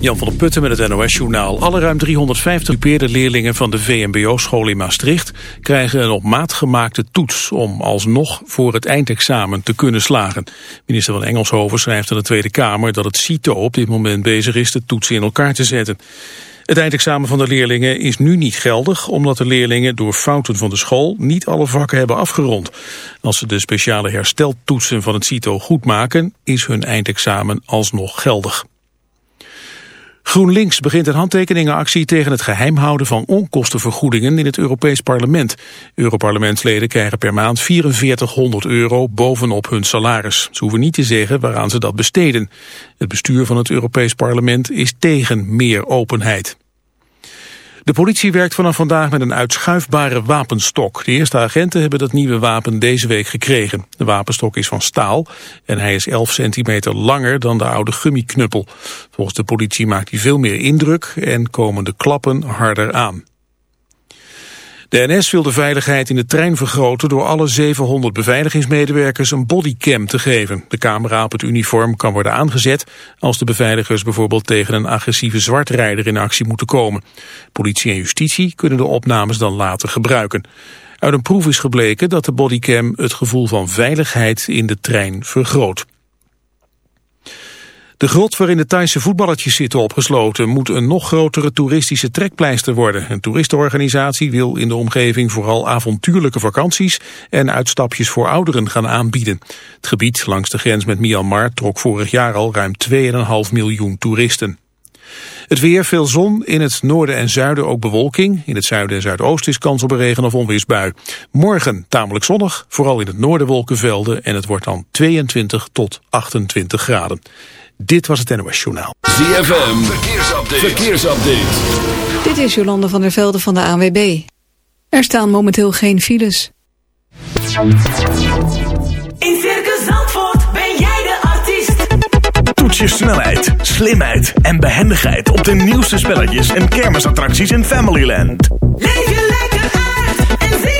Jan van der Putten met het NOS-journaal. Alle ruim 350 gepeerde leerlingen van de VMBO-school in Maastricht... krijgen een op maat gemaakte toets om alsnog voor het eindexamen te kunnen slagen. Minister van Engelshoven schrijft aan de Tweede Kamer... dat het CITO op dit moment bezig is de toetsen in elkaar te zetten. Het eindexamen van de leerlingen is nu niet geldig... omdat de leerlingen door fouten van de school niet alle vakken hebben afgerond. Als ze de speciale hersteltoetsen van het CITO goed maken... is hun eindexamen alsnog geldig. GroenLinks begint een handtekeningenactie tegen het geheim houden van onkostenvergoedingen in het Europees Parlement. Europarlementsleden krijgen per maand 4400 euro bovenop hun salaris. Ze hoeven niet te zeggen waaraan ze dat besteden. Het bestuur van het Europees Parlement is tegen meer openheid. De politie werkt vanaf vandaag met een uitschuifbare wapenstok. De eerste agenten hebben dat nieuwe wapen deze week gekregen. De wapenstok is van staal en hij is 11 centimeter langer dan de oude gummiknuppel. Volgens de politie maakt hij veel meer indruk en komen de klappen harder aan. De NS wil de veiligheid in de trein vergroten door alle 700 beveiligingsmedewerkers een bodycam te geven. De camera op het uniform kan worden aangezet als de beveiligers bijvoorbeeld tegen een agressieve zwartrijder in actie moeten komen. Politie en justitie kunnen de opnames dan later gebruiken. Uit een proef is gebleken dat de bodycam het gevoel van veiligheid in de trein vergroot. De grot waarin de Thaise voetballertjes zitten opgesloten moet een nog grotere toeristische trekpleister worden. Een toeristenorganisatie wil in de omgeving vooral avontuurlijke vakanties en uitstapjes voor ouderen gaan aanbieden. Het gebied langs de grens met Myanmar trok vorig jaar al ruim 2,5 miljoen toeristen. Het weer, veel zon, in het noorden en zuiden ook bewolking. In het zuiden en zuidoosten is kans op regen- of onweersbui. Morgen tamelijk zonnig, vooral in het noorden wolkenvelden... en het wordt dan 22 tot 28 graden. Dit was het NOS Journaal. ZFM, verkeersupdate. verkeersupdate. Dit is Jolande van der Velde van de ANWB. Er staan momenteel geen files. In Circus Zandvoort ben jij de artiest. Toets je snelheid, slimheid en behendigheid op de nieuwste spelletjes en kermisattracties in Familyland. Leef je lekker uit en zie.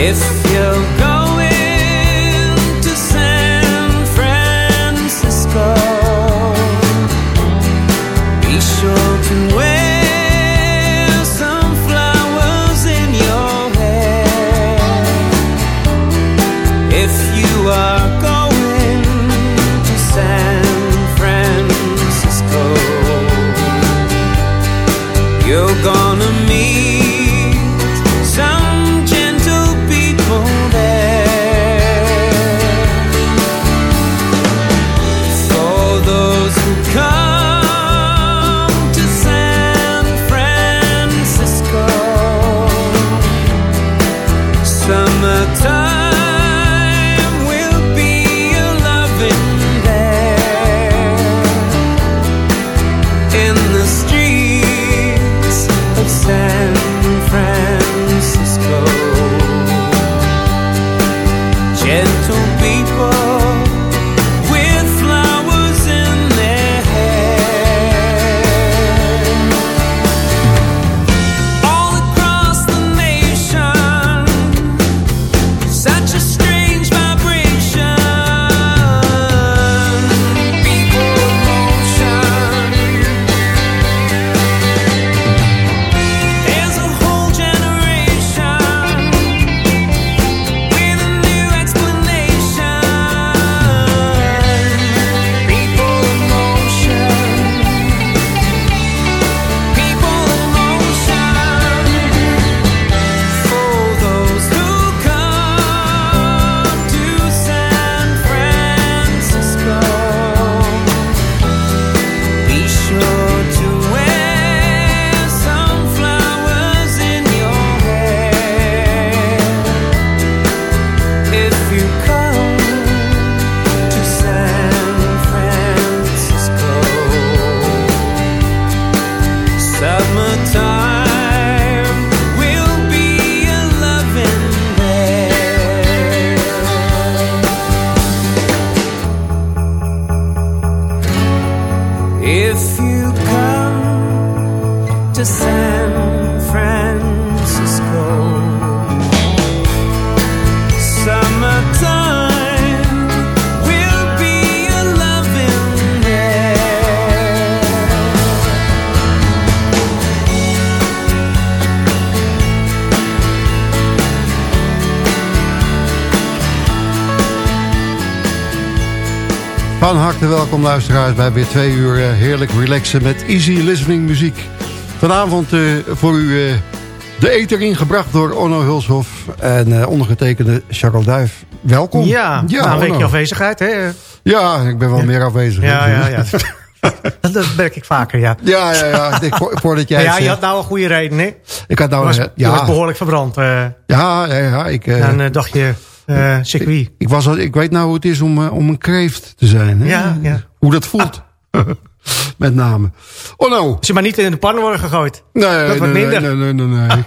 If you go harte welkom luisteraars bij weer twee uur eh, heerlijk relaxen met easy listening muziek. Vanavond eh, voor u eh, de eter ingebracht door Onno Hulshoff en ondergetekende Charles Duif. Welkom. Ja, na een weekje afwezigheid, hè? Ja, ik ben wel meer afwezig. Ja, ja, ja. dat, dat merk ik vaker, ja. Ja, ja, ja. Ik, voordat jij ja, je had nou een goede reden, hè? Ik had Je nou... was, je was ja, behoorlijk verbrand. ja, ja, ja. Ik, dan dacht je, eh circuit. ik, was al, ik weet nou hoe het is om, eh, om een kreeft te zijn. Hè? Ja, ja. Hoe dat voelt. Met name. Oh nou. Je maar niet in de pan worden gegooid. Nee, Dat wordt nee, minder. Nee, nee, nee. Ik,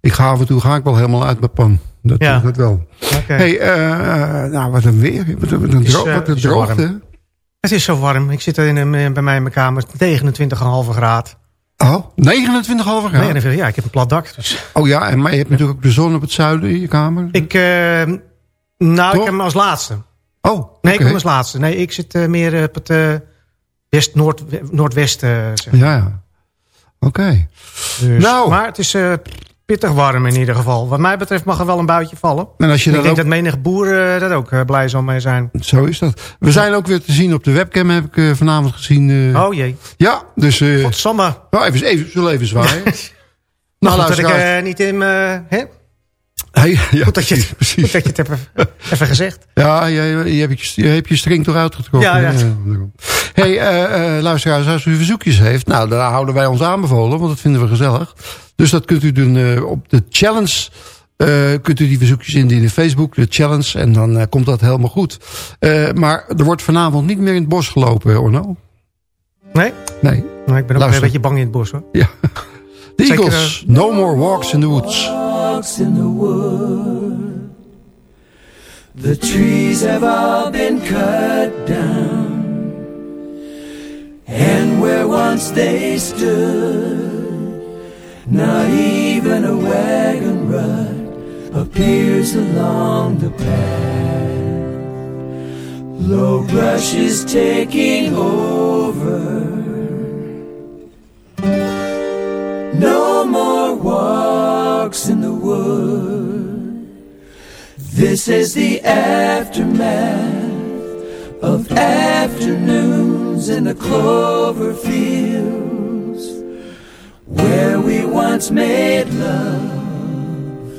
ik ga af en toe ga ik wel helemaal uit mijn pan. Dat, Ja. dat wel. Oké. Hey, eh, nou, wat een weer. Wat een, een, wat een droogte. Het is zo warm. Ik zit er in, een- bij mij in mijn kamer. 29,5 graad. Oh, 29,5 graden. Nee, en even- ja, ik heb een plat dak. Dus. Oh ja, en, maar je hebt natuurlijk ook de zon op het zuiden in je kamer. Ik, nou, Toch? ik heb hem als laatste. oh, Nee, ik heb hem als laatste. Nee, ik zit eh, meer op het eh, west, noord, noordwest. eh, zeg. Ja, ja. Oké. Dus, Nou. Maar het is eh, pittig warm in ieder geval. Wat mij betreft mag er wel een buitje vallen. En als je ik dan denk ook... dat menig boer eh, daar ook eh, blij zal mee zijn. Zo is dat. We zijn ook weer te zien op de webcam, heb ik eh, vanavond gezien. eh. Oh jee. Ja, dus... eh Godsamme. nou, even, even, zullen even zwaaien. Nou, nou, dat ik eh, niet in... eh, hè? Hey, ja, Goed dat je, precies, precies. goed dat je het hebt even, gezegd. Ja, je, je, hebt je, je hebt je string toch uitgetrokken. Ja, ja. hey, eh, luisteraars, als u verzoekjes heeft... nou, daar houden wij ons aanbevolen, want dat vinden we gezellig. Dus dat kunt u doen eh, op de challenge... kunt u die verzoekjes indienen in Facebook, de challenge... en dan komt dat helemaal goed. Maar er wordt vanavond niet meer in het bos gelopen, Orno. Nee? Nee. Nou, ik ben ook Luister. een beetje bang in het bos hoor. Ja. Zeker, Eagles, No More Walks in the Woods. Walks in the wood. The trees have all been cut down, and where once they stood, not even a wagon rut appears along the path. Low brush is taking over. No more in the wood. This is the aftermath of afternoons in the clover fields where we once made love,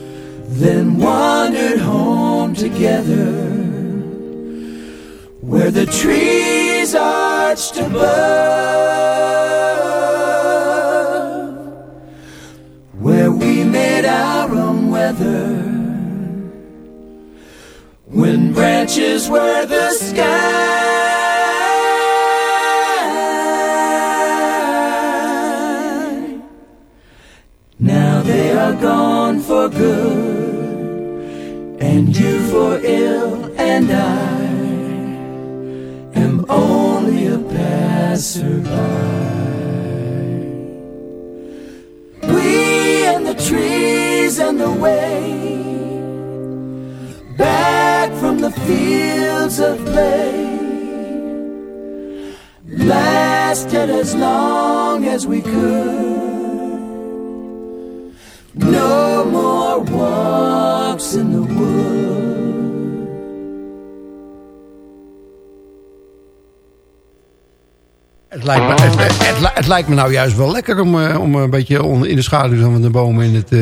then wandered home together where the trees arched above own weather when branches were the sky. Now they are gone for good, and you for ill, and I am only a passerby. We and the trees and the way back from the fields of play lasted as long as we could. No more walks in the wood. Het lijkt, me, het, het, het li- het lijkt me nou juist wel lekker om, eh, om een beetje in de schaduw van de bomen in het, eh,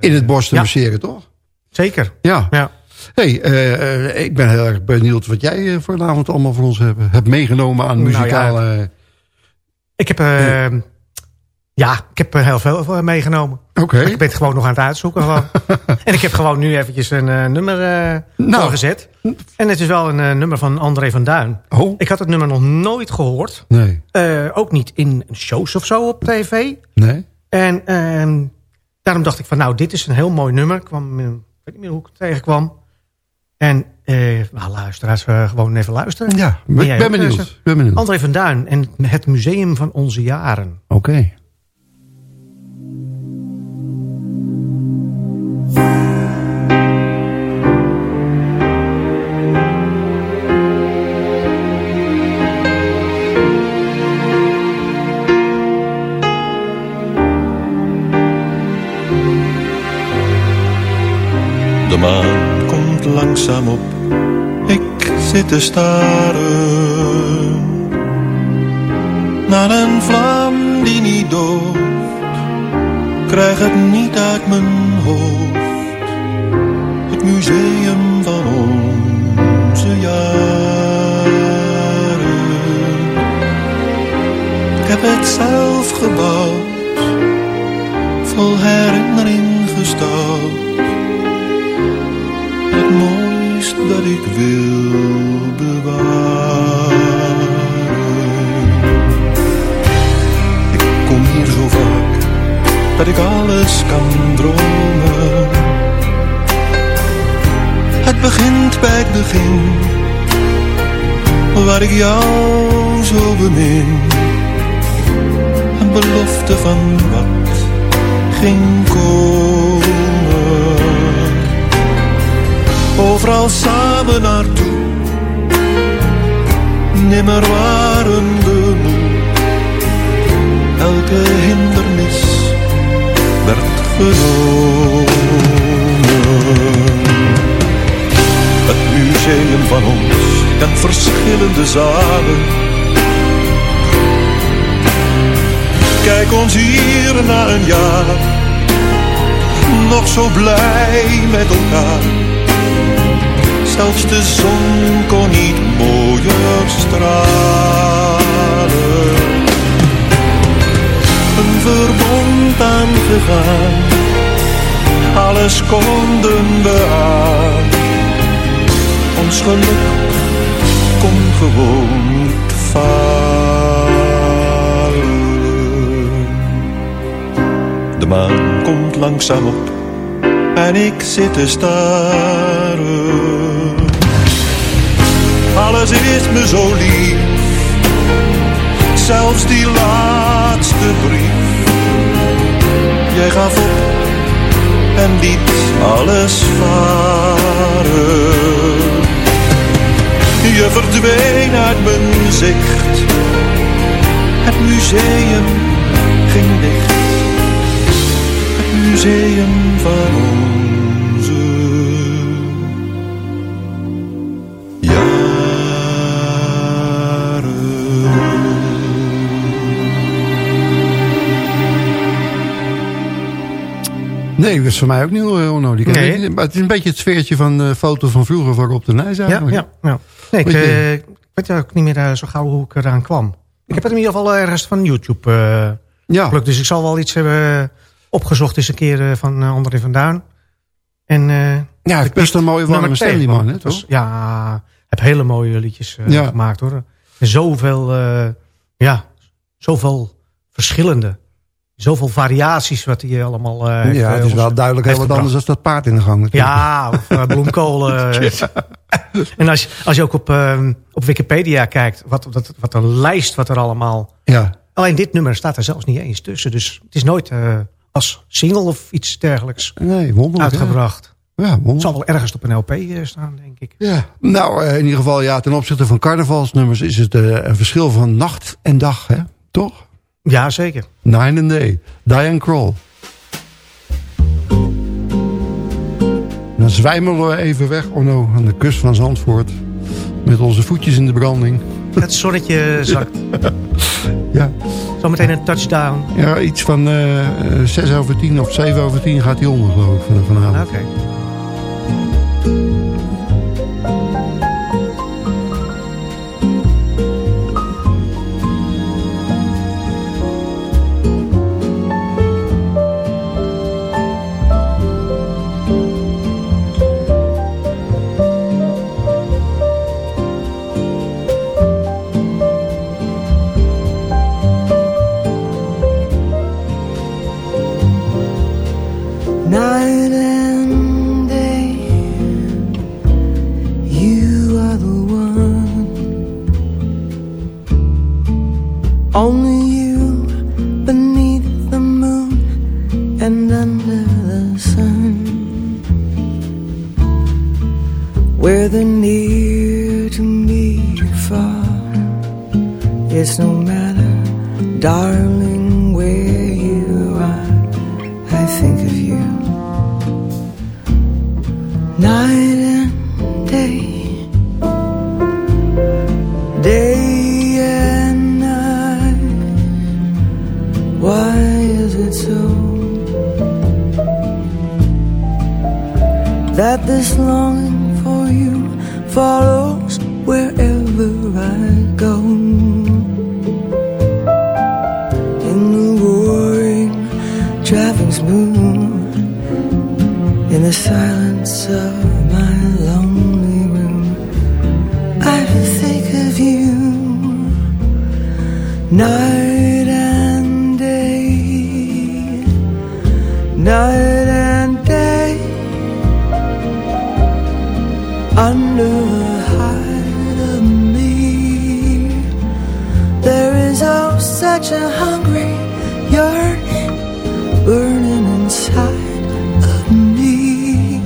in het bos te Ja. masseren, toch? Zeker. Ja. Ja. hey, eh, ik ben heel erg benieuwd wat jij eh, vanavond allemaal voor ons hebt, hebt meegenomen aan Nou ja. muzikale... Ik heb, eh, ja, ik heb er heel veel meegenomen. Oké. Ik ben het gewoon nog aan het uitzoeken. Gewoon. en ik heb gewoon nu eventjes een nummer eh Nou. voorgezet. En het is wel een nummer van André van Duin. Oh, Ik had het nummer nog nooit gehoord. nee. Ook niet in shows of zo op tv. Nee? En ehm, daarom dacht ik van nou, dit is een heel mooi nummer. Ik kwam, ik weet niet meer hoe ik het tegenkwam. En eh nou, luisteraars, eh, gewoon even luisteren. Ja, ik ben ook, benieuwd. Ik ben benieuwd. Oké. André van Duin en het Museum van Onze Jaren. De maan komt langzaam op, ik zit te staren naar een vlam die niet dooft. Krijg het niet uit mijn hoofd, het museum van onze jaren. Ik heb het zelf gebouwd, vol herinnering gestouwd het mooist dat ik wil bewaren. Ik kom hier zo vaak dat ik alles kan dromen. Het begint bij het begin, waar ik jou zo bemin. Een belofte van wat ging komen overal samen naartoe. Nimmer waren we moe, elke hindernis werd genomen. Het museum van ons kent verschillende zalen. Kijk ons hier na een jaar, nog zo blij met elkaar zelfs de zon kon niet mooier stralen. Een verbond aangegaan, alles konden we aan. Ons geluk kon gewoon niet falen. De maan komt langzaam op en ik zit te staren. Alles is me zo lief, zelfs die laatste brief. Jij gaf op en liet alles varen. Je verdween uit mijn zicht, het museum ging dicht. Het museum van onze Nee, dat is voor mij ook nieuw, eh, Onno. Die Nee. niet. Maar het is een beetje het sfeertje van de foto van vroeger van Rob de Nijs eigenlijk. ja, ja. Nee, ik, eh, ik weet ook niet meer eh, zo gauw hoe ik eraan kwam. Ik heb het in ieder geval ergens van YouTube eh Ja. gelukt. Dus ik zal wel iets hebben opgezocht eens een keer eh, van eh, André van Duin. En, eh, Ja, het best een mooie warme stem, die man, hè, Dus, toch? ja, heb hele mooie liedjes eh, Ja. gemaakt hoor. En zoveel, eh, ja, zoveel verschillende. Zoveel variaties wat hij allemaal... eh, heeft, ja, eh, het is wel duidelijk heel wat anders dan dat paard in de gang. natuurlijk. ja, of uh, bloemkolen. en als, je- als je ook op, ehm, op Wikipedia kijkt, wat, wat, wat een lijst wat er allemaal... Ja. Alleen dit nummer staat er zelfs niet eens tussen. Dus het is nooit eh, als single of iets dergelijks Nee, wonderlijk. uitgebracht. Ja, ja Het wonderlijk. zal wel ergens op een LP eh, staan, denk ik. Ja. Nou, eh, in ieder geval, ja, ten opzichte van carnavalsnummers is het eh, een verschil van nacht en dag, hè? Toch? Ja, zeker. Night and Day. Diane Kroll. Dan zwijmelen we even weg, oh no, aan de kust van Zandvoort. Met onze voetjes in de branding. Het zonnetje zakt. Ja, Zometeen een touchdown. ja iets van eh 6 over 10 of 7 over 10 gaat hij onder, geloof ik, van- vanavond. Oké. That this longing for you follows wherever I go? In the roaring traffic smooth, in the silence of my lonely room, I think of you night and day, night such a hungry yearning burning inside of me,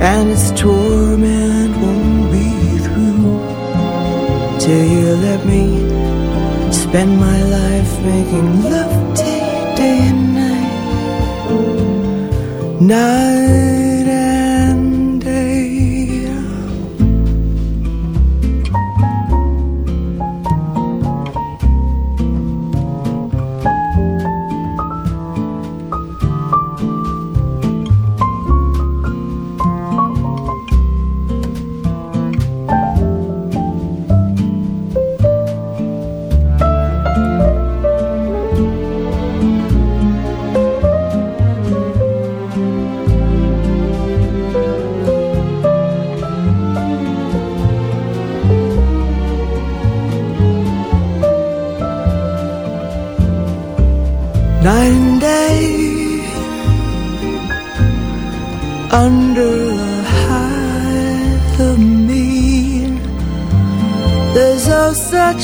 and its torment won't be through till you let me spend my life making love you day and night, night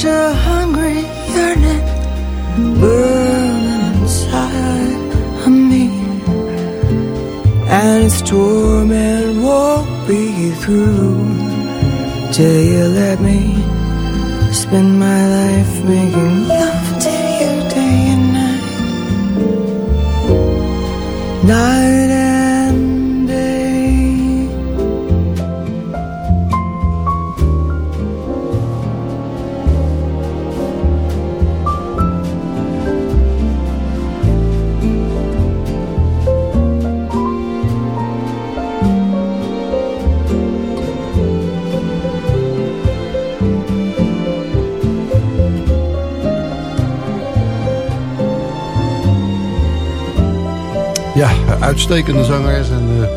such a hungry yearning burning inside of me, and its torment won't be through. Till you let me spend my life making love to you day and night. Night and uitstekende zangeres. En, eh,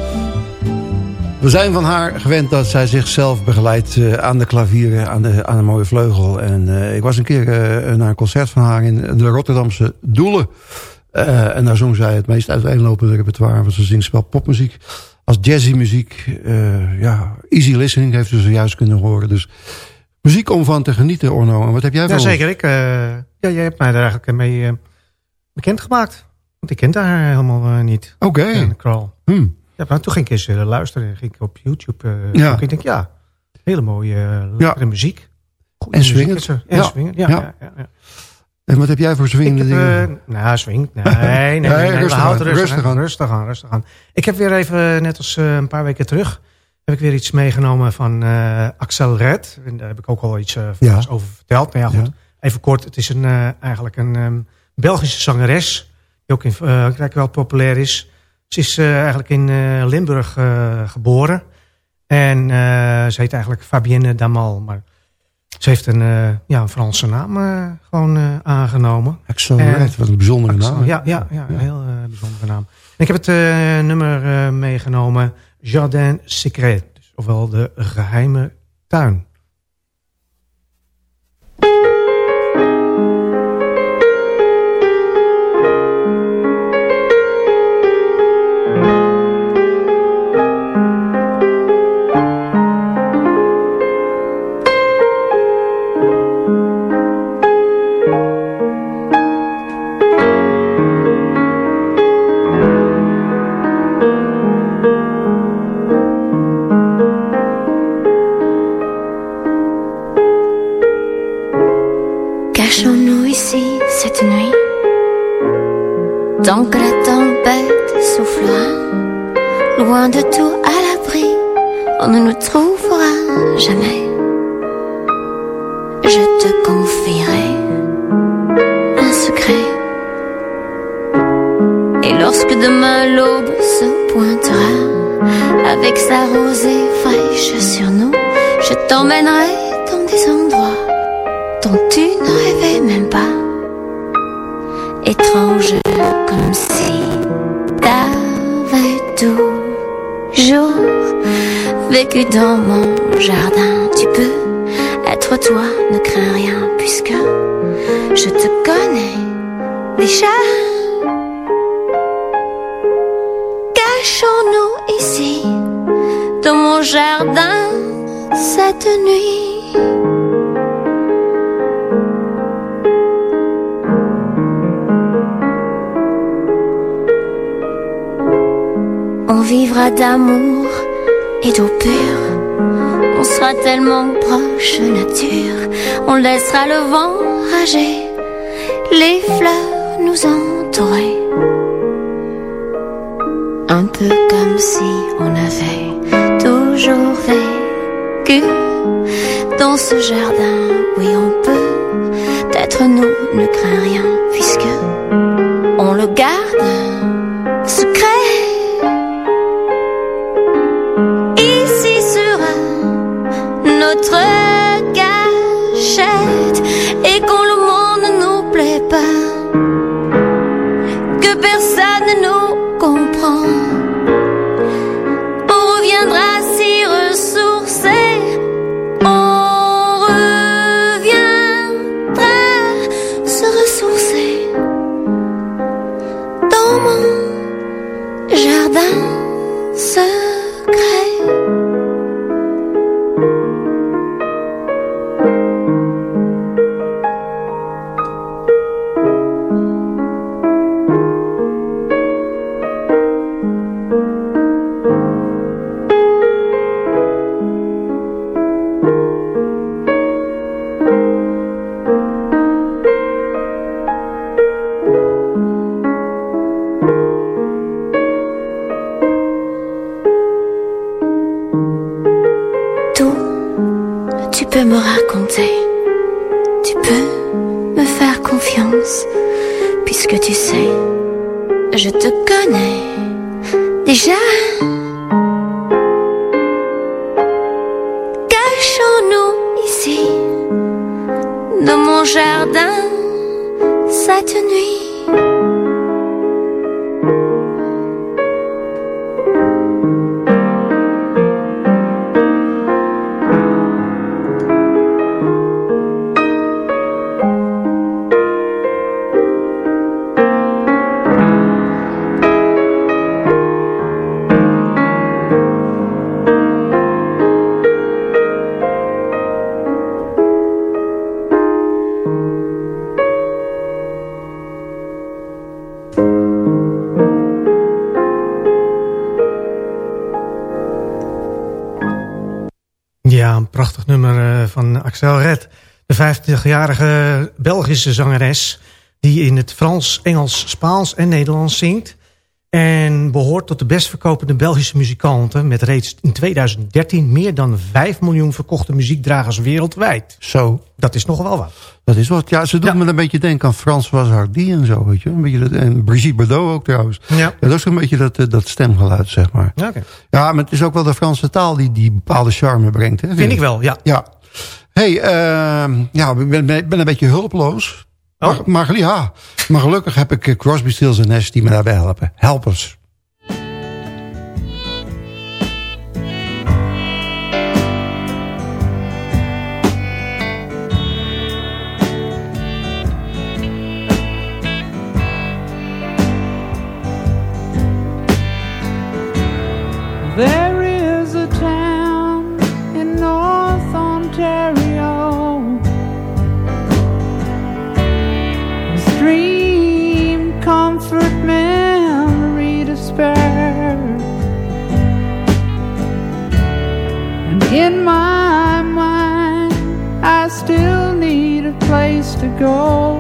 we zijn van haar gewend dat zij zichzelf begeleidt eh, aan de klavieren, aan de, aan de mooie vleugel. En eh, ik was een keer eh, naar een concert van haar in de Rotterdamse Doelen. Eh, en daar zong zij het meest uiteenlopende repertoire. Want ze zingt zowel popmuziek als jazzymuziek. Eh, ja, easy listening heeft u zojuist kunnen horen. Dus muziek om van te genieten, Orno. En wat heb jij Ja, ons? zeker. Ik, eh, ja, jij hebt mij daar eigenlijk mee eh, bekend gemaakt. Want ik kende haar helemaal eh, niet. Oké. En Crawl. Hmm. Ja, maar toen ging ik eens eh, luisteren. Ging ik op YouTube. eh, Ja. Ik denk, ja, hele mooie, lekkere muziek. Goeie En swingend. er. En Ja. swingend, ja. Ja. En wat heb jij voor swingende heb, dingen? nou, swing. Nee, nee, nee. nee, nee, rustig aan, rustig, rustig aan, aan. Rustig aan, rustig aan. Ik heb weer even, net als een paar weken terug... heb ik weer iets meegenomen van Axel Red. En daar heb ik ook al iets Ja. over verteld. Nou ja, goed. Ja. Even kort. Het is een, eigenlijk een ehm, Belgische zangeres... die ook in eh, Frankrijk wel populair is. Ze is eh, eigenlijk in eh, Limburg eh, geboren. En eh, ze heet eigenlijk Fabienne Damal. Maar ze heeft een, eh, ja, een Franse naam eh, gewoon eh, aangenomen. Red, wat een bijzondere Axel, naam. Ja, ja, ja, een heel eh, bijzondere naam. En ik heb het eh, nummer eh, meegenomen, Jardin Secret. Dus, ofwel de geheime tuin. Que la tempête soufflera Loin de tout à l'abri On ne nous trouvera jamais. Je te confierai un secret. Et lorsque demain l'aube se pointera Avec sa rosée fraîche sur nous Je t'emmènerai dans des endroits Dont tu ne Dans mon jardin Tu peux être toi, ne crains rien Puisque je te connais déjà. Cachons-nous ici Dans mon jardin Cette nuit. On vivra d'amour et d'eau pure On sera tellement proche nature. On laissera le vent rager. Les fleurs nous entourer Un peu comme si on avait toujours vécu Dans ce jardin, oui on peut. Être nous, ne crains rien Puisque on le garde Cachons-nous ici, dans mon jardin, cette nuit. Axel Red. De 50-jarige Belgische zangeres... die in het Frans, Engels, Spaans en Nederlands zingt... en behoort tot de best verkopende Belgische muzikanten... met reeds in 2013 meer dan 5 miljoen verkochte muziekdragers wereldwijd. Zo. Dat is nog wel wat. Dat is wat. Ja, ze doet me een beetje denken aan François Hardy en zo, weet je. Een beetje dat, en Brigitte Bardot ook trouwens. Ja. dat is ook een beetje dat, eh, dat stemgeluid, zeg maar. Ja. Ja, maar het is ook wel de Franse taal die die bepaalde charme brengt. Hè, Vind ik wel, ja. Ja. Hey, ehm, ja, ik ben, ben een beetje hulpeloos. Oh. Maar, maar, ja, maar gelukkig heb ik eh, Crosby, Stills en Nash die me daarbij helpen. Helpers. Go.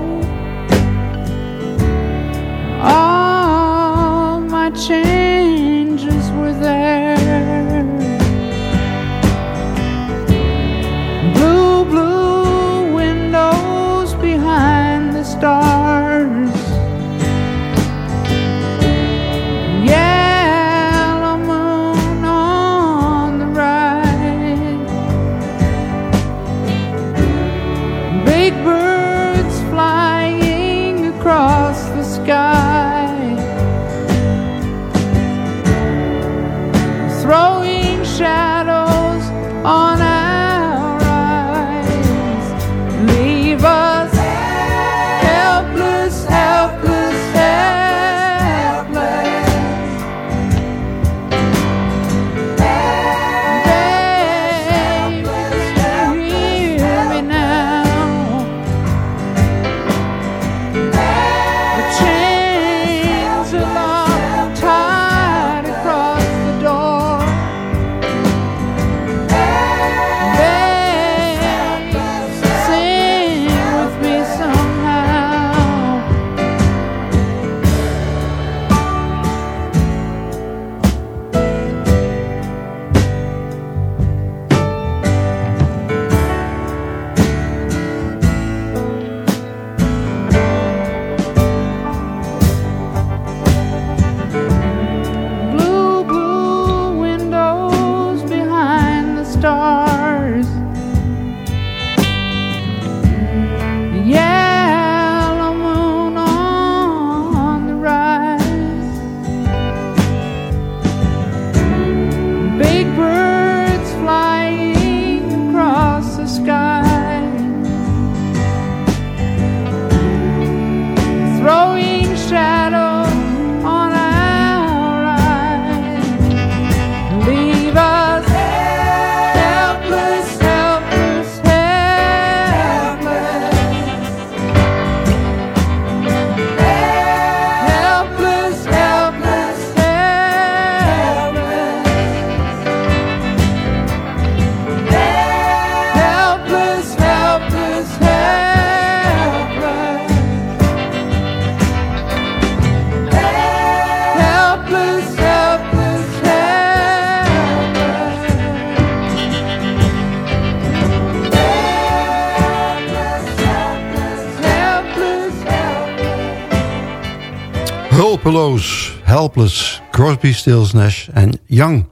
Crosby, Stills, Nash en Young.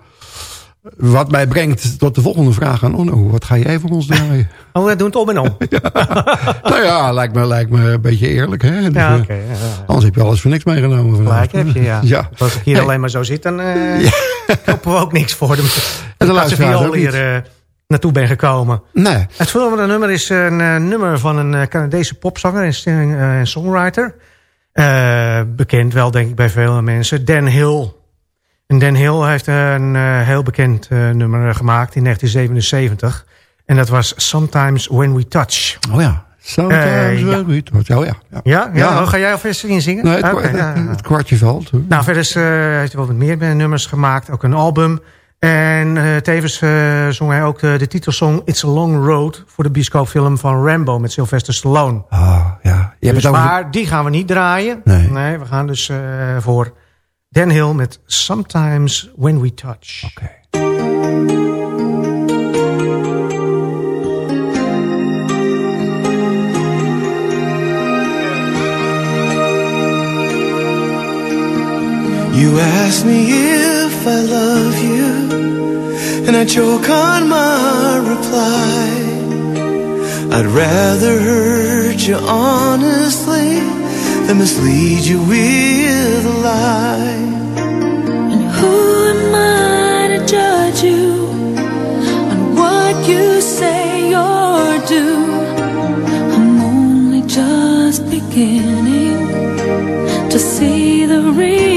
Wat mij brengt tot de volgende vraag aan Onno. Wat ga jij voor ons draaien? Oh, we doen het om en om. nou ja, lijkt me, lijkt me een beetje eerlijk. Hè? Dus, Ja, eh, ja, ja. Anders heb je alles voor niks meegenomen. vandaag. Gelijk heb je, ja. ja. Als ik hier Hey, alleen maar zo zit, dan eh kopen we ook niks voor de ze luisteraars viool ook hier eh, naartoe ben gekomen. Nee. Het volgende nummer is een eh, nummer van een eh, Canadese popzanger en eh, en songwriter. Eh, bekend wel, denk ik, bij veel mensen. Dan Hill. En Dan Hill heeft een eh, heel bekend eh, nummer gemaakt in 1977. En dat was Sometimes When We Touch. Oh ja. Sometimes Eh, ja. when we touch. Oh ja. ja. Ja? ja? Ja. Oh, ga jij alvast inzingen? Nee, het, ja. het kwartje valt. hoor. Nou, verder is, eh, heeft hij wel wat meer nummers gemaakt. Ook een album. En eh, tevens eh, zong hij ook de, titelsong It's a Long Road... voor de bioscoopfilm van Rambo met Sylvester Stallone. Ah, ja. Je Dus, over maar die gaan we niet draaien. Nee. we gaan dus eh, voor Dan Hill met Sometimes When We Touch. Oké. You ask me if I love you, and I choke on my reply. I'd rather hurt you honestly than mislead you with a lie. Who am I to judge you on what you say or do? I'm only just beginning to see the real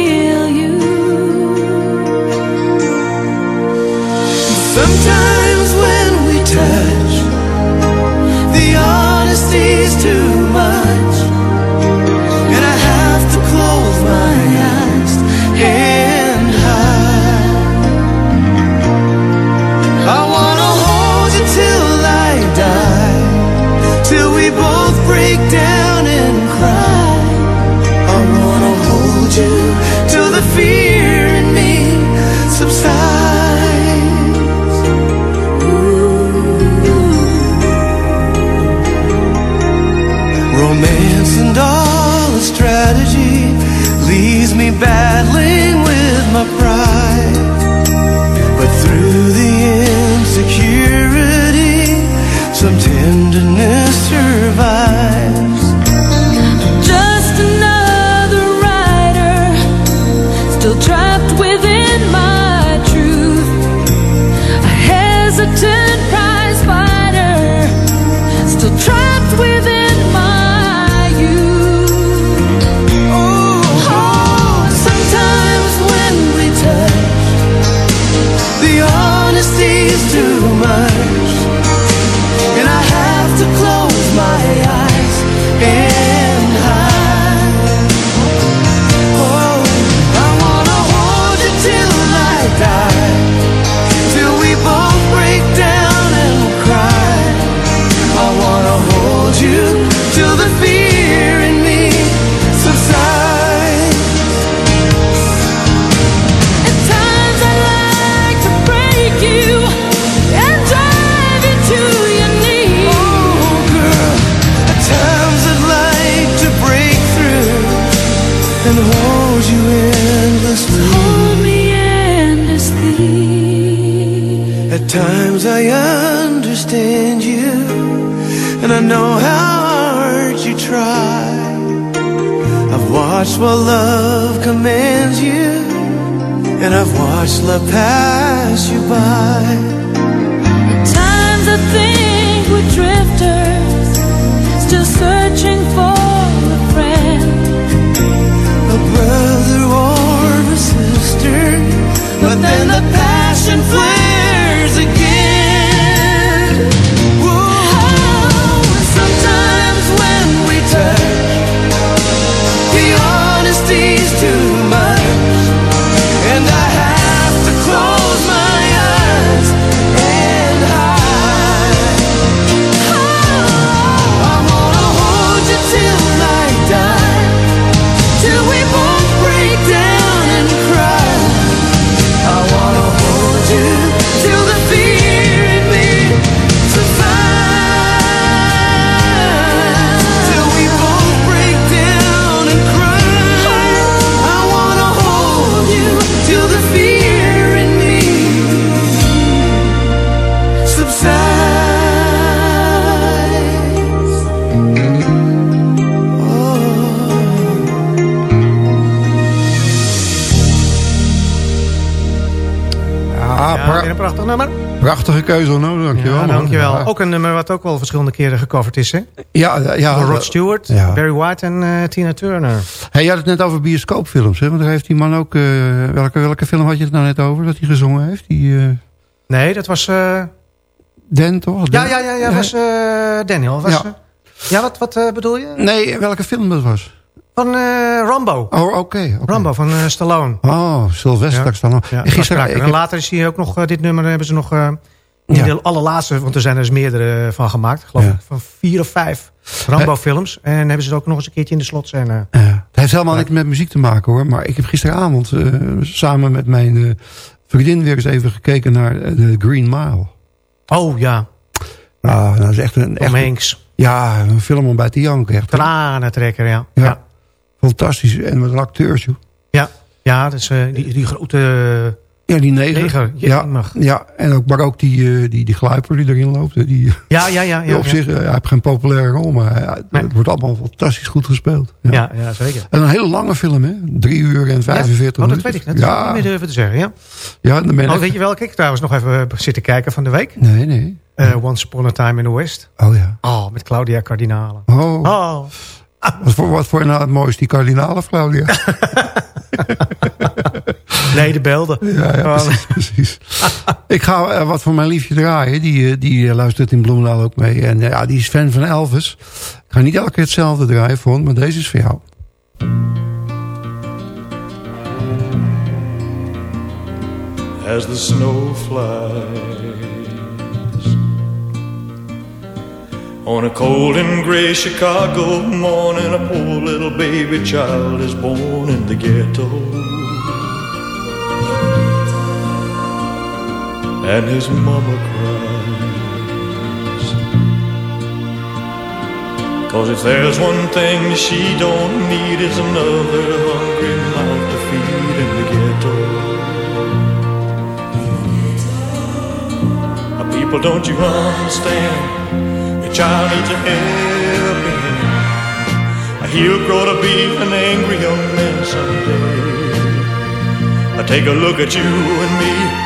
keuze, Onno. Dankjewel. Ja, dankjewel. Ja. Ook een nummer wat ook wel verschillende keren gecoverd is, hè? Ja, ja, Door Rod Stewart, ja. Barry White en eh, Tina Turner. Hey, je had het net over bioscoopfilms, hè? Want daar heeft die man ook... eh, welke, welke film had je het nou net over, dat hij gezongen heeft? Die, eh, Nee, dat was... Dan, toch? ja, ja, ja, ja, was Daniel. Was, Ja. wat, wat bedoel je? Nee, welke film dat was? Van Rambo. Oh, oké. Rambo van Stallone. Oh, Sylvester Ja. Stallone. Ja, Gisteren, ik en later is hij ook nog, dit nummer hebben ze nog in de allerlaatste, want er zijn er dus meerdere van gemaakt, geloof ik, van vier of vijf Rambo-films. En hebben ze het ook nog eens een keertje in de slotscène. Ja, het heeft helemaal niks met muziek te maken hoor. Maar ik heb gisteravond eh, samen met mijn eh, vriendin weer eens even gekeken naar eh, de Green Mile. Oh ja, Nou, dat is echt een, echt, Hanks. ja, een film om bij te janken. Echt. Tranentrekker, ja. Ja. Ja, Fantastisch. En met een acteurs, joh. ja. ja is eh, die, die grote... Ja, die neger. Neger, ja, ja, en ook, maar ook die, eh, die, die gluiper die erin loopt. Die, Ja, ja, ja. ja, op ja. zich, eh, hij heeft geen populaire rol, maar het, Nee. het wordt allemaal fantastisch goed gespeeld. Ja. Ja, ja, zeker. En een hele lange film, hè? Drie uur en 45 ja? Oh, dat minuten. weet ik net. Dat Ja, niet meer durven te zeggen, ja. ja je Oh, weet je welke ik trouwens nog even heb zitten kijken van de week? Nee, nee. Eh, Once Upon a Time in the West. Oh ja. Oh, met Claudia Cardinale. Oh, Oh, wat, voor, wat voor nou het mooiste, die kardinaal of Claudia? nee, de beelden. Ja, ja Oh, precies. precies. ik ga eh, wat voor mijn liefje draaien. Die, eh, die eh, luistert in Bloemendaal ook mee. En ja, die is fan van Elvis. Ik ga niet elke keer hetzelfde draaien, vond, maar deze is voor jou. as the snow flies. On a cold and gray Chicago morning, a poor little baby child is born in the ghetto. And his mama cries. Cause if there's one thing she don't need is another hungry mouth to feed in the ghetto. People, don't you understand? Your child needs a helping hand. He'll grow to be an angry young man someday. Uh, Take a look at you and me.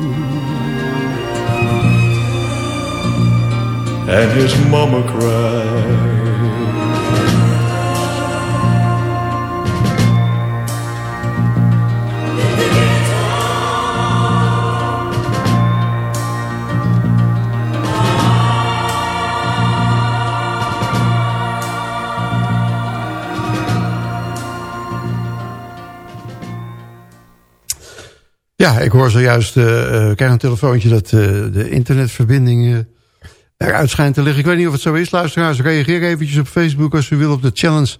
And his mama cried. Ja, ik hoor zojuist, uh, krijg een telefoontje dat eh, de internetverbinding eh, eruit schijnt te liggen. Ik weet niet of het zo is, luisteraars. Reageer eventjes op Facebook als u wil op de challenge.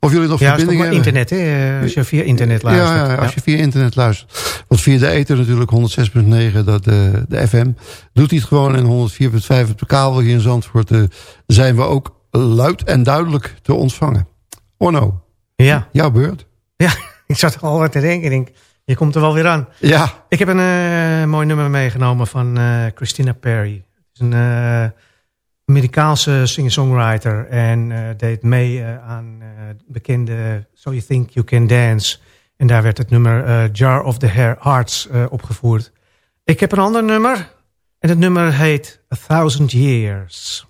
Of jullie nog Ja, verbinding hebben. internet, hè? eh, Als je via internet luistert. Ja, ja, als je via internet luistert. Want via de ether natuurlijk 106.9, dat, eh, de FM. Doet hij het gewoon en 104.5 op de kabel hier in Zandvoort. eh, zijn we ook luid en duidelijk te ontvangen. Orno, Ja. jouw beurt. Ja, ik zat al wat te denken. Ik denk, je komt er wel weer aan. Ja. Ik heb een mooi nummer meegenomen van Christina Perry. Het is een Amerikaanse singer-songwriter. En eh, deed mee eh, aan eh, bekende So You Think You Can Dance. En daar werd het nummer Jar of the Hearts opgevoerd. Ik heb een ander nummer. En het nummer heet A Thousand Years.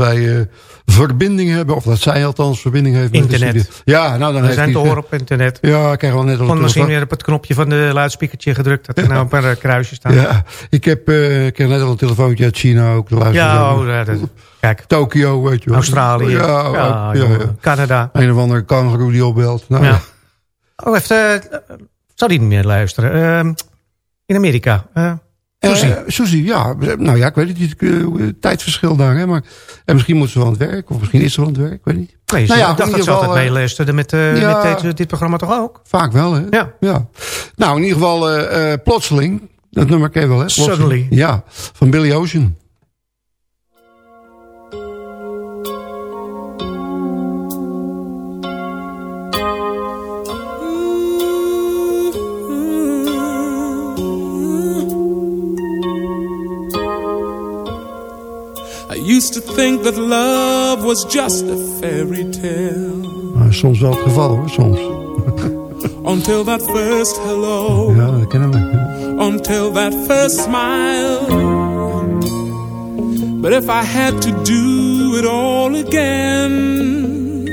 Wij eh, verbinding hebben. Of dat zij althans verbinding heeft. met de Internet. Ja, nou dan We heeft zijn te hij- horen op internet. Ja, ik krijg wel net al Kon een misschien weer op het knopje van de luidspeakertje gedrukt. Dat er nou een paar eh, kruisjes staan. Ja, ik heb, eh, ik net al een telefoontje uit China ook. De Ja, oh, dat- kijk. Tokio, weet je wel. Australië. Ja, Ja. Canada. Een of andere kangaroo die opbelt. Nou, Ja. Oh, eh, zou die niet meer luisteren? Ehm, in Amerika. eh Suzy. Suzy, ja. Nou ja, ik weet het niet. eh, tijdverschil daar, hè. Maar, en misschien moet ze wel aan het werk. Of misschien is ze wel aan het werk. Ik weet niet. Nee, Nou ja, ik dacht dat ze altijd eh, meeluisterde met, ja. met dit, dit programma toch ook? Vaak wel, hè? Ja. ja. Nou, in ieder geval Plotseling. Dat nummer ken je wel, hè? Plotseling. Suddenly. Ja, van Billy Ocean. Used to think that love was just a fairy tale Nou, soms wel het geval, hoor. Soms. until that first hello, Ja, dat kennen we. ja. until that first smile. But if I had to do it all again,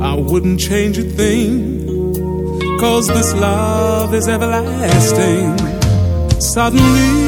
I wouldn't change a thing. Cause this love is everlasting. Suddenly,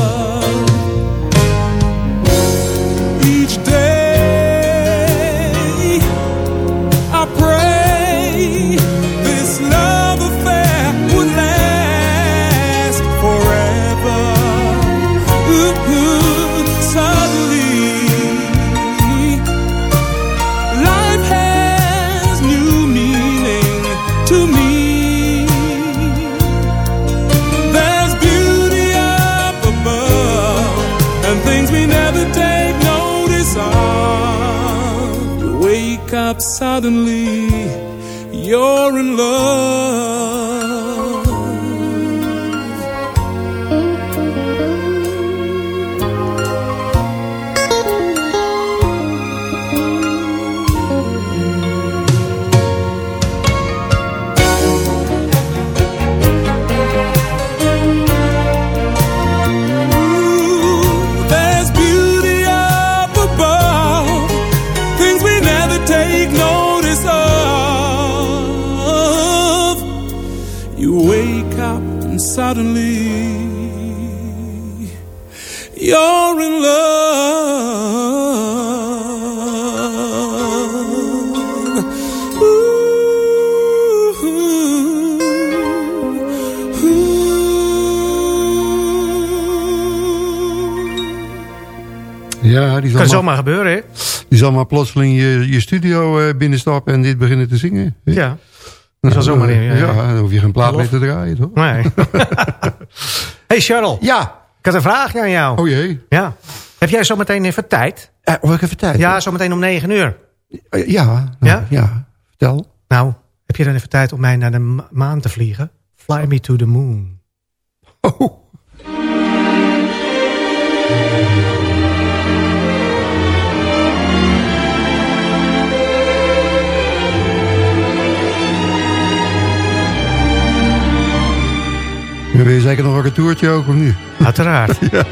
You're in love. You're in love. Ja, die zal, Kan maar, zomaar gebeuren, hè? die zal maar plotseling je, je studio eh, binnenstappen en dit beginnen te zingen. Ja. Die zal zomaar in, Ja, eh, dan hoef je geen plaat mee te draaien, toch? Nee. hey Charles. Ja. Ik had een vraagje aan jou. Oh jee. Ja. Heb jij zometeen even tijd? Eh, of ik even tijd? Ja, zometeen om negen uur. Eh, ja, nou, Ja? ja. Vertel. Nou, heb je dan even tijd om mij naar de ma- maan te vliegen? Fly me to the moon. Oh. Dan wil je zeker nog een retourtje ook, of niet? Uiteraard. ja.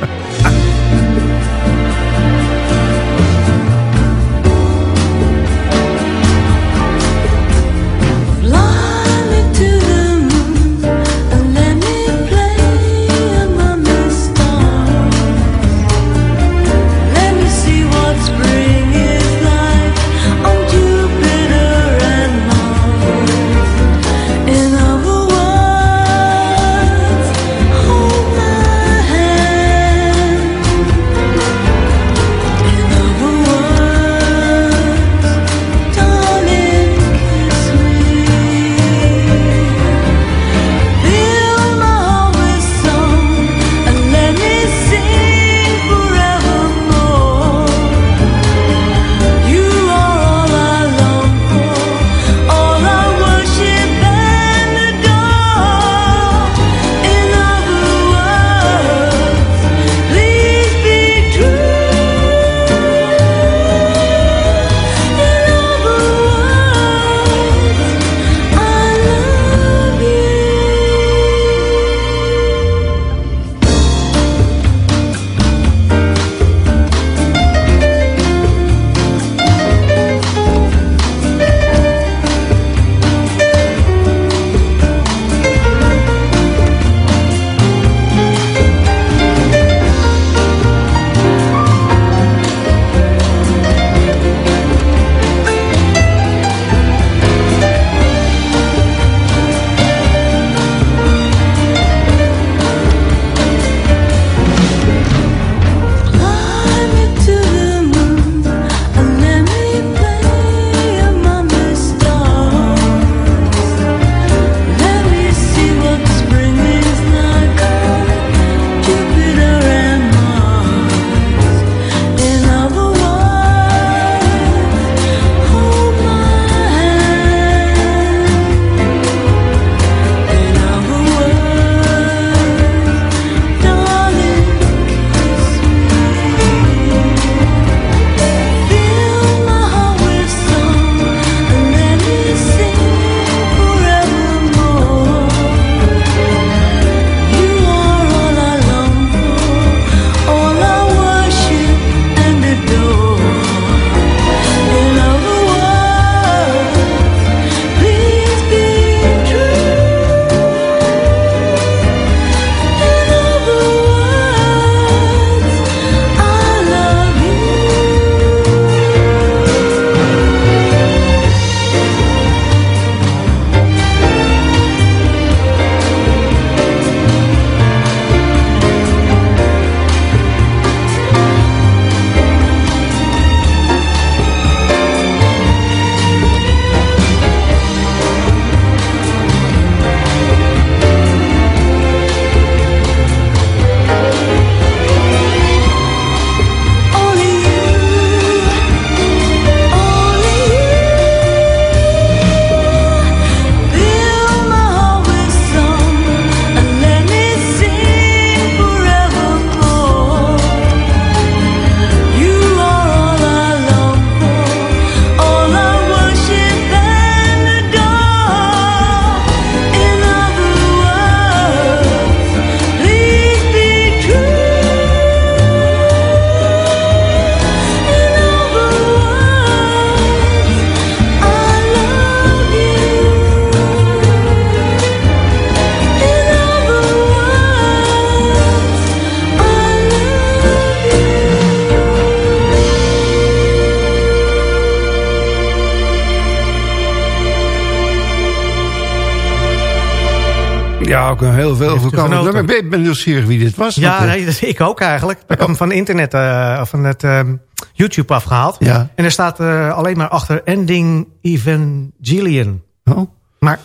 Heel veel voorkomen. genoten? Ik ben, ben nieuwsgierig wie dit was. Ja, eh, nee, ik ook eigenlijk. Ik heb hem van internet, eh, van het ehm, YouTube afgehaald. Ja. En er staat eh, alleen maar achter Ending Evangelion. Oh. Maar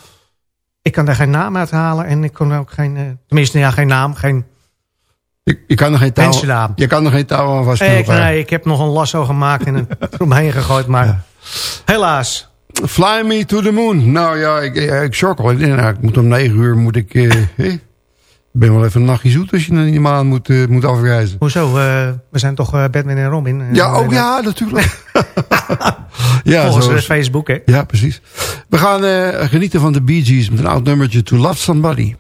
ik kan daar geen naam uit halen. En ik kon ook geen, tenminste ja, geen naam, geen je, je kan er geen touw, mensennaam. je kan er geen touw aan Ik, vastknopen. nee, ik heb nog een lasso gemaakt en het eromheen gegooid. Maar helaas. Fly me to the moon. Nou ja, ik, ik, denk, nou, ik moet om negen uur moet ik... eh, ben wel even een nachtje zoet als je naar die maan moet, eh, moet afreizen. Hoezo? Eh, we zijn toch eh, Batman en Robin? Ja, ook ja, natuurlijk. ja, Volgens zo is- Facebook, hè? Ja, precies. We gaan genieten van de Bee Gees met een oud nummertje To Love Somebody.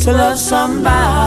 To love somebody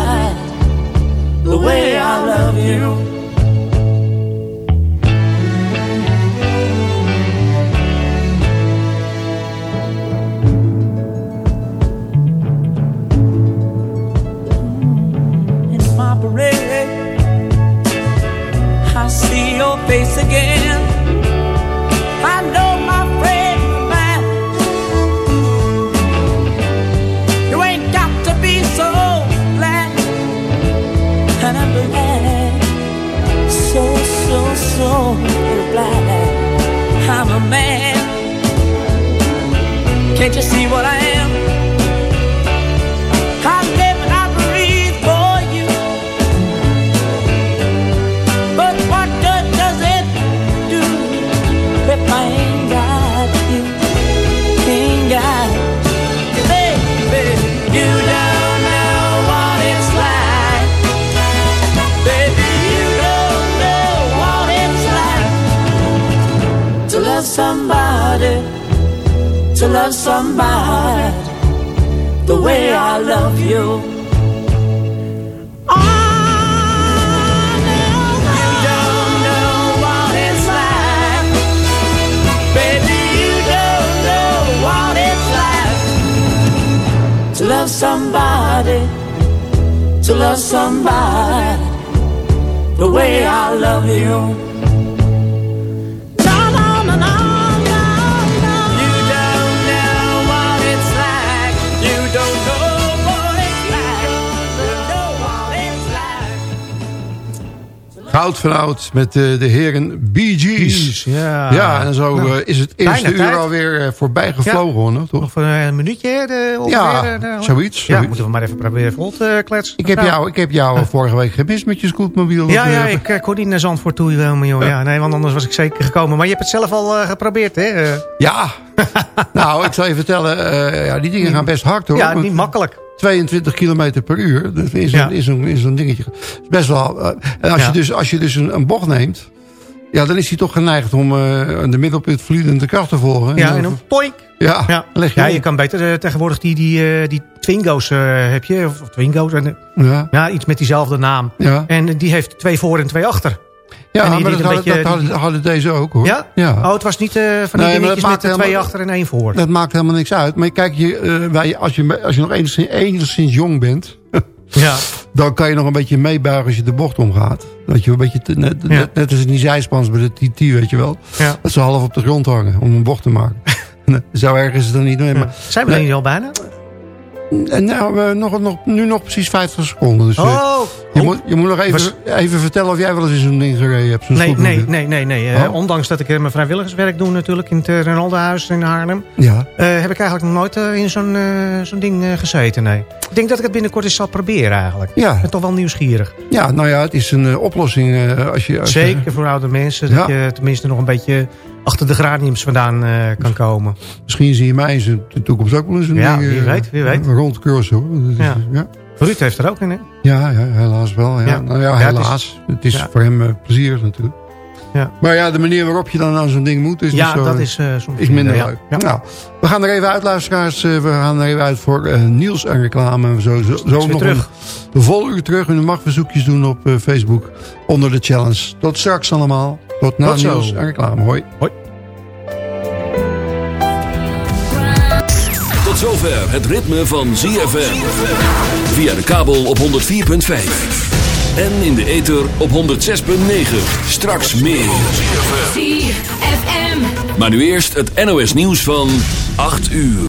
Met de, de heren Bee Gees. ja. ja, en zo Nou, eh, is het eerste uur tijd. alweer eh, voorbij gevlogen, hoor, toch? Nog een, een minuutje, de, ongeveer, Ja, eh, de- zoiets, Ja, moeten we maar even proberen vol te kletsen. Ik heb, Nou. jou, ik heb jou vorige week gemist met je scootmobiel. Ja, ja, eh, ik eh, kon niet naar Zandvoort toe, joh. Ja, nee, want anders was ik zeker gekomen. Maar je hebt het zelf al eh, geprobeerd, hè? eh. Ja, nou, ik zal je vertellen, eh, ja, die dingen gaan best hard hoor. Ja, niet makkelijk. 22 kilometer per uur, dat is, Ja. een, is, een, is een dingetje. best wel, eh, en als, Ja. je dus, als je dus een, een bocht neemt, ja, dan is hij toch geneigd om eh, de middelpunt vliedende kracht te volgen. Ja, en dan toink. Ja, Ja, leg je ja je kan beter eh, tegenwoordig die, die, die Twingo's heb je. Of, Twingo's. En, Ja. ja, iets met diezelfde naam. Ja. En die heeft twee voor en twee achter. Ja, maar dat, hadden, beetje- dat hadden, hadden deze ook hoor. Ja? ja. Oh, het was niet eh, van die Nee, maar dat dingetjes maakt met twee achter en één voor. Dat maakt helemaal niks uit. Maar kijk, je, eh, wij, als, je, als je nog enigszins, enigszins jong bent... Ja. dan kan je nog een beetje meebuigen als je de bocht omgaat. Dat je een beetje, te- net, Ja. net, net als in die zijspans bij de TT, weet je wel. Ja. Dat ze half op de grond hangen om een bocht te maken. Zo erg is het dan niet. Nee, maar, Zijn we er niet al bijna? En nou, eh, nog, nog, nu nog precies 50 seconden. Dus, eh, Oh, je, oh. moet, je moet nog even, Was- even vertellen of jij wel eens in zo'n ding gereden hebt. Nee, nee, nee, nee. nee. Eh, Oh. ondanks dat ik eh, mijn vrijwilligerswerk doe natuurlijk in het Ronaldenhuis in Haarlem. Ja. eh, heb ik eigenlijk nog nooit eh, in zo'n eh, zo'n ding eh, gezeten, nee. Ik denk dat ik het binnenkort eens zal proberen eigenlijk. Ja. Ik ben toch wel nieuwsgierig. Ja, nou ja, het is een eh, oplossing eh, als je... Als je- Zeker voor oude mensen. Ja. Dat je tenminste nog een beetje achter de graniums vandaan eh, kan komen. Misschien zie je mij in de toekomst ook wel eens een Ja, ding, wie eh, weet, wie weet. Hoor. Ja. ja. Ruud heeft er ook in, hè? Ja, ja, helaas wel. Ja. Nou ja, Ja, het is- helaas. Het is, voor hem eh, plezierig natuurlijk. Ja. Maar ja, de manier waarop je dan aan zo'n ding moet... Is Ja, dus zo- dat is soms is minder leuk. Ja. Nou, we gaan er even uit, luisteraars. We gaan er even uit voor eh, nieuws en reclame. En zo, zo, nog terug. een vol uur terug. En u mag verzoekjes doen op Facebook onder de challenge. Tot straks allemaal. Tot na Tot nieuws en reclame. Hoi. Hoi. Tot zover het ritme van ZFM. Via de kabel op 104.5. En in de ether op 106.9. Straks meer. ZFM. Maar nu eerst het NOS nieuws van 8 uur.